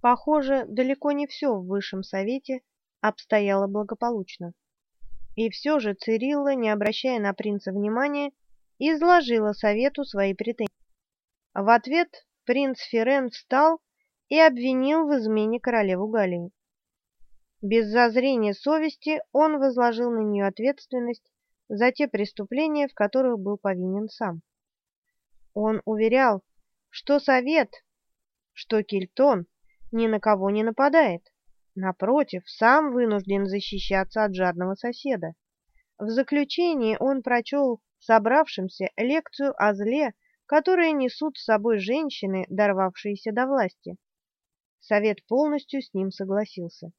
Похоже, далеко не все в Высшем Совете обстояло благополучно. И все же Цирилла, не обращая на принца внимания, изложила Совету свои претензии. В ответ принц Ферен встал и обвинил в измене королеву Галии. Без зазрения совести он возложил на нее ответственность за те преступления, в которых был повинен сам. Он уверял, что Совет, что Кельтон ни на кого не нападает. Напротив, сам вынужден защищаться от жадного соседа. В заключение он прочел собравшимся лекцию о зле, которое несут с собой женщины, дорвавшиеся до власти. Совет полностью с ним согласился.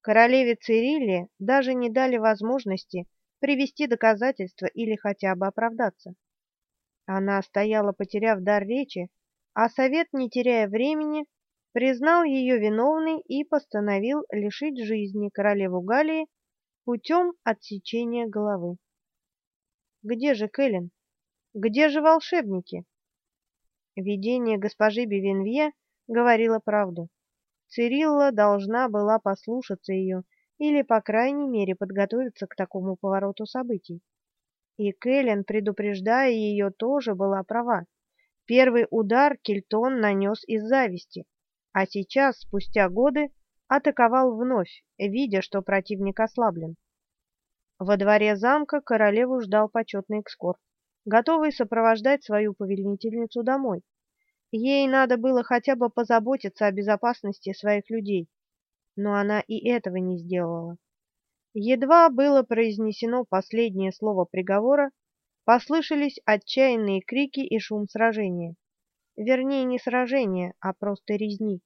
Королеве Цирилле даже не дали возможности привести доказательства или хотя бы оправдаться. Она стояла, потеряв дар речи, а совет, не теряя времени, признал ее виновной и постановил лишить жизни королеву Галии путем отсечения головы. Где же Кэлен? Где же волшебники? Видение госпожи Бевенвье говорило правду. Цирилла должна была послушаться ее или, по крайней мере, подготовиться к такому повороту событий. И Кэлен, предупреждая ее, тоже была права. Первый удар Кельтон нанес из зависти, а сейчас, спустя годы, атаковал вновь, видя, что противник ослаблен. Во дворе замка королеву ждал почетный экскорт, готовый сопровождать свою повелительницу домой. Ей надо было хотя бы позаботиться о безопасности своих людей, но она и этого не сделала. Едва было произнесено последнее слово приговора, послышались отчаянные крики и шум сражения. Вернее, не сражения, а просто резни.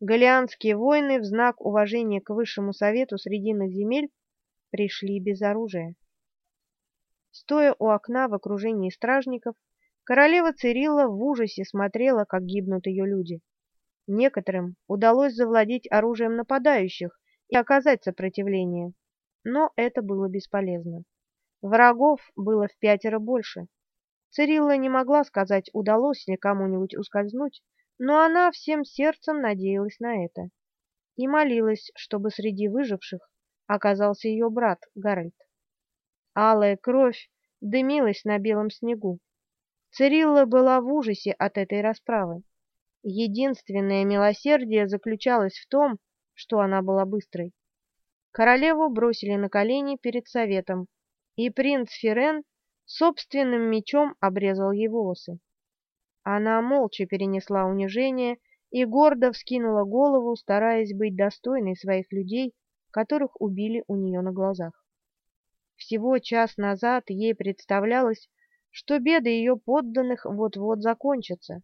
Галианские воины в знак уважения к высшему совету срединных земель пришли без оружия. Стоя у окна в окружении стражников, королева Цирилла в ужасе смотрела, как гибнут ее люди. Некоторым удалось завладеть оружием нападающих и оказать сопротивление, но это было бесполезно. Врагов было в пятеро больше. Цирилла не могла сказать, удалось ли кому-нибудь ускользнуть, но она всем сердцем надеялась на это и молилась, чтобы среди выживших оказался ее брат Гарольд. Алая кровь дымилась на белом снегу. Цирилла была в ужасе от этой расправы. Единственное милосердие заключалось в том, что она была быстрой. Королеву бросили на колени перед советом, и принц Ферен собственным мечом обрезал ей волосы. Она молча перенесла унижение и гордо вскинула голову, стараясь быть достойной своих людей, которых убили у нее на глазах. Всего час назад ей представлялось, что беды ее подданных вот-вот закончатся,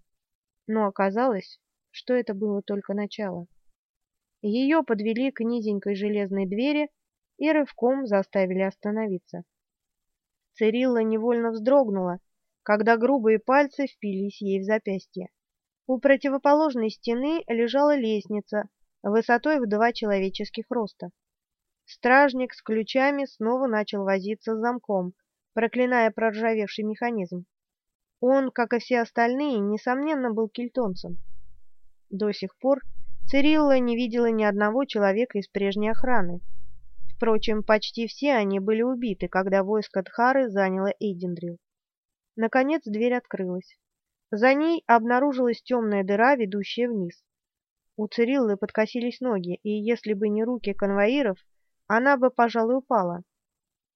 но оказалось, что это было только начало. Ее подвели к низенькой железной двери и рывком заставили остановиться. Цирилла невольно вздрогнула, когда грубые пальцы впились ей в запястье. У противоположной стены лежала лестница высотой в два человеческих роста. Стражник с ключами снова начал возиться с замком, проклиная проржавевший механизм. Он, как и все остальные, несомненно, был кельтонцем. До сих пор Цирилла не видела ни одного человека из прежней охраны, Впрочем, почти все они были убиты, когда войско Дхары заняло Эйдендрил. Наконец дверь открылась. За ней обнаружилась темная дыра, ведущая вниз. У Цириллы подкосились ноги, и если бы не руки конвоиров, она бы, пожалуй, упала.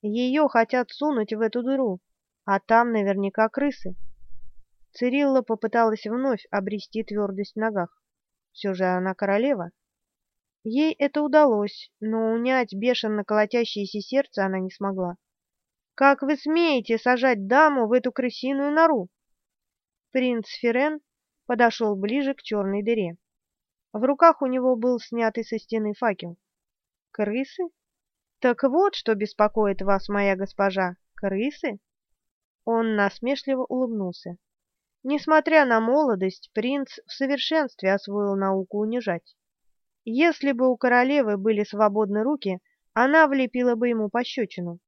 Ее хотят сунуть в эту дыру, а там наверняка крысы. Цирилла попыталась вновь обрести твердость в ногах. Все же она королева. Ей это удалось, но унять бешено колотящееся сердце она не смогла. «Как вы смеете сажать даму в эту крысиную нору?» Принц Ферен подошел ближе к черной дыре. В руках у него был снятый со стены факел. «Крысы? Так вот, что беспокоит вас, моя госпожа, крысы?» Он насмешливо улыбнулся. Несмотря на молодость, принц в совершенстве освоил науку унижать. Если бы у королевы были свободны руки, она влепила бы ему пощечину.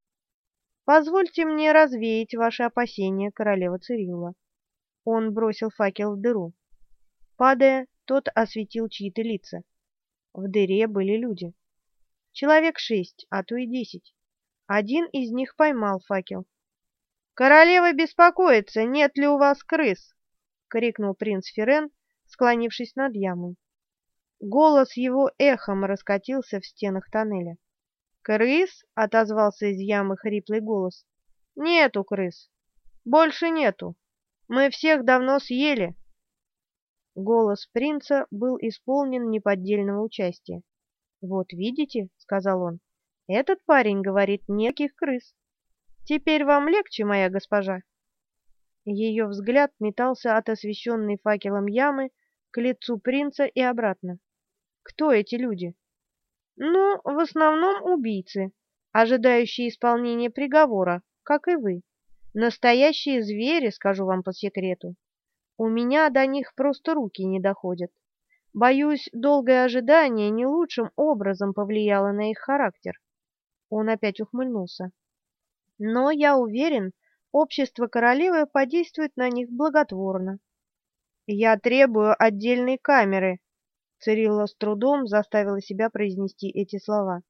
Позвольте мне развеять ваши опасения, королева Цирилла. Он бросил факел в дыру. Падая, тот осветил чьи-то лица. В дыре были люди. Человек шесть, а то и десять. Один из них поймал факел. «Королева беспокоится, нет ли у вас крыс?» — крикнул принц Ферен, склонившись над ямой. Голос его эхом раскатился в стенах тоннеля. «Крыс?» — отозвался из ямы хриплый голос. «Нету крыс. Больше нету. Мы всех давно съели». Голос принца был исполнен неподдельного участия. «Вот видите», — сказал он, — «этот парень говорит неких крыс. Теперь вам легче, моя госпожа?» Ее взгляд метался от освещенной факелом ямы к лицу принца и обратно. «Кто эти люди?» «Ну, в основном убийцы, ожидающие исполнения приговора, как и вы. Настоящие звери, скажу вам по секрету. У меня до них просто руки не доходят. Боюсь, долгое ожидание не лучшим образом повлияло на их характер. Он опять ухмыльнулся. Но я уверен, общество королевы подействует на них благотворно. Я требую отдельной камеры. Цирилла с трудом заставила себя произнести эти слова.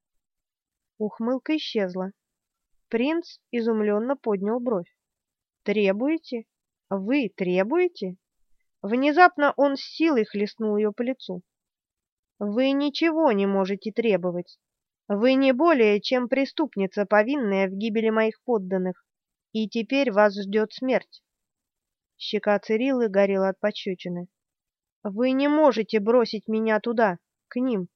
Ухмылка исчезла. Принц изумленно поднял бровь. «Требуете? Вы требуете?» Внезапно он с силой хлестнул ее по лицу. «Вы ничего не можете требовать. Вы не более, чем преступница, повинная в гибели моих подданных, и теперь вас ждет смерть». Щека Цириллы горела от пощечины. «Вы не можете бросить меня туда, к ним».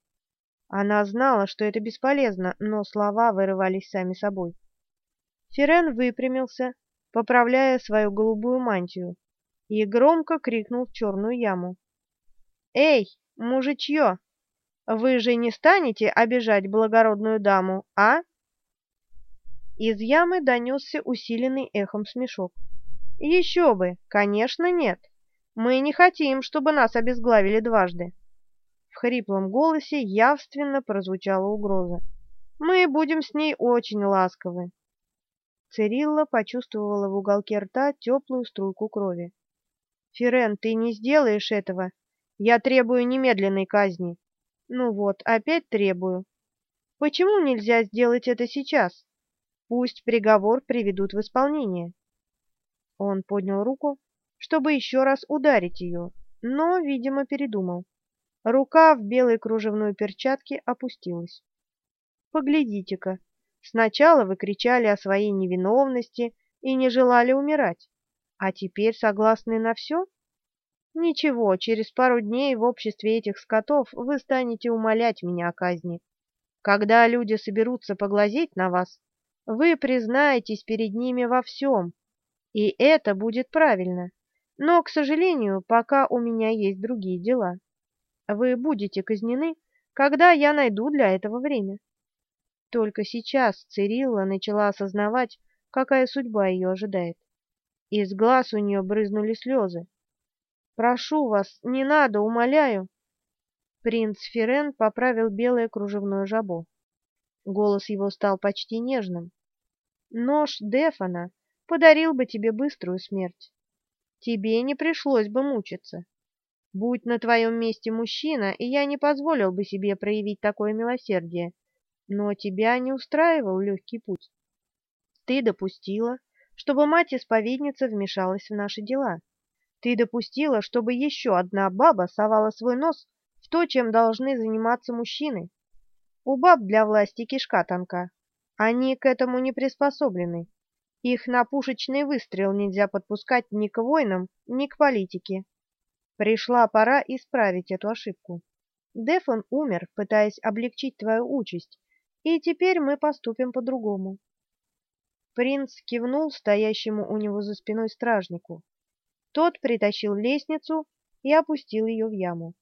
Она знала, что это бесполезно, но слова вырывались сами собой. Ферен выпрямился, поправляя свою голубую мантию, и громко крикнул в черную яму. «Эй, мужичье, вы же не станете обижать благородную даму, а?» Из ямы донесся усиленный эхом смешок. «Еще бы! Конечно, нет! Мы не хотим, чтобы нас обезглавили дважды!» В хриплом голосе явственно прозвучала угроза. «Мы будем с ней очень ласковы!» Цирилла почувствовала в уголке рта теплую струйку крови. Фирен, ты не сделаешь этого. Я требую немедленной казни. Ну вот, опять требую. Почему нельзя сделать это сейчас? Пусть приговор приведут в исполнение. Он поднял руку, чтобы еще раз ударить ее, но, видимо, передумал. Рука в белой кружевной перчатке опустилась. Поглядите-ка, сначала вы кричали о своей невиновности и не желали умирать. А теперь согласны на все? Ничего, через пару дней в обществе этих скотов вы станете умолять меня о казни. Когда люди соберутся поглазеть на вас, вы признаетесь перед ними во всем, и это будет правильно. Но, к сожалению, пока у меня есть другие дела. Вы будете казнены, когда я найду для этого время. Только сейчас Цирилла начала осознавать, какая судьба ее ожидает. Из глаз у нее брызнули слезы. «Прошу вас, не надо, умоляю!» Принц Ферен поправил белое кружевное жабо. Голос его стал почти нежным. «Нож Дефана подарил бы тебе быструю смерть. Тебе не пришлось бы мучиться. Будь на твоем месте мужчина, и я не позволил бы себе проявить такое милосердие, но тебя не устраивал легкий путь. Ты допустила, чтобы мать-исповедница вмешалась в наши дела. Ты допустила, чтобы еще одна баба совала свой нос в то, чем должны заниматься мужчины. У баб для власти кишка тонка. Они к этому не приспособлены. Их на пушечный выстрел нельзя подпускать ни к воинам, ни к политике. Пришла пора исправить эту ошибку. Дефон умер, пытаясь облегчить твою участь, и теперь мы поступим по-другому. Принц кивнул стоящему у него за спиной стражнику. Тот притащил лестницу и опустил ее в яму.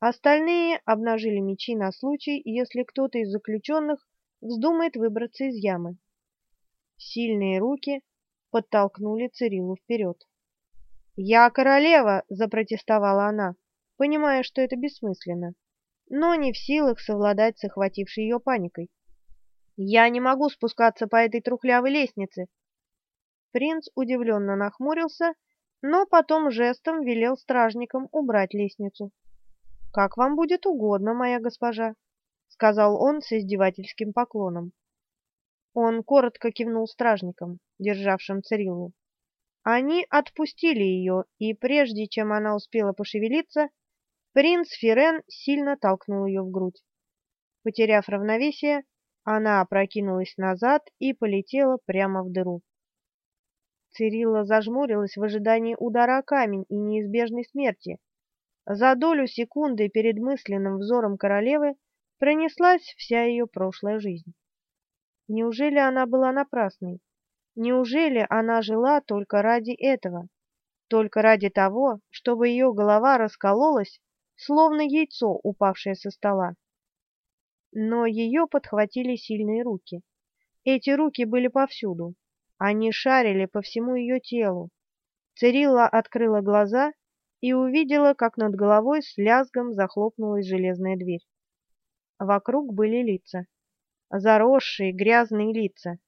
Остальные обнажили мечи на случай, если кто-то из заключенных вздумает выбраться из ямы. Сильные руки подтолкнули Цирилу вперед. «Я королева!» — запротестовала она, понимая, что это бессмысленно, но не в силах совладать с охватившей ее паникой. Я не могу спускаться по этой трухлявой лестнице. Принц удивленно нахмурился, но потом жестом велел стражникам убрать лестницу. «Как вам будет угодно, моя госпожа», — сказал он с издевательским поклоном. Он коротко кивнул стражникам, державшим Цириллу. Они отпустили ее, и прежде чем она успела пошевелиться, принц Фирен сильно толкнул ее в грудь. Потеряв равновесие, она опрокинулась назад и полетела прямо в дыру. Цирилла зажмурилась в ожидании удара о камень и неизбежной смерти. За долю секунды перед мысленным взором королевы пронеслась вся ее прошлая жизнь. Неужели она была напрасной? Неужели она жила только ради этого? Только ради того, чтобы ее голова раскололась, словно яйцо, упавшее со стола? Но ее подхватили сильные руки. Эти руки были повсюду. Они шарили по всему ее телу. Цирилла открыла глаза и увидела, как над головой с лязгом захлопнулась железная дверь. Вокруг были лица. Заросшие, грязные лица.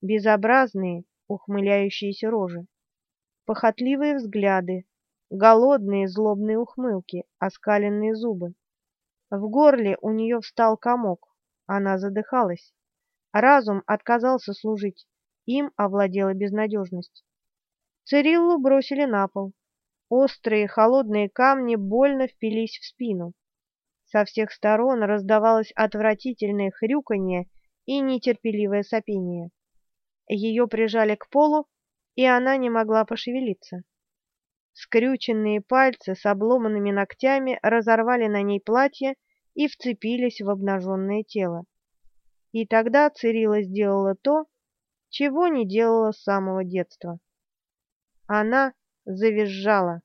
Безобразные, ухмыляющиеся рожи. Похотливые взгляды. Голодные, злобные ухмылки, оскаленные зубы. В горле у нее встал комок. Она задыхалась. Разум отказался служить. Им овладела безнадежность. Цириллу бросили на пол. Острые холодные камни больно впились в спину. Со всех сторон раздавалось отвратительное хрюканье и нетерпеливое сопение. Ее прижали к полу, и она не могла пошевелиться. Скрюченные пальцы с обломанными ногтями разорвали на ней платье и вцепились в обнаженное тело. И тогда Цирила сделала то, чего не делала с самого детства. Она завизжала.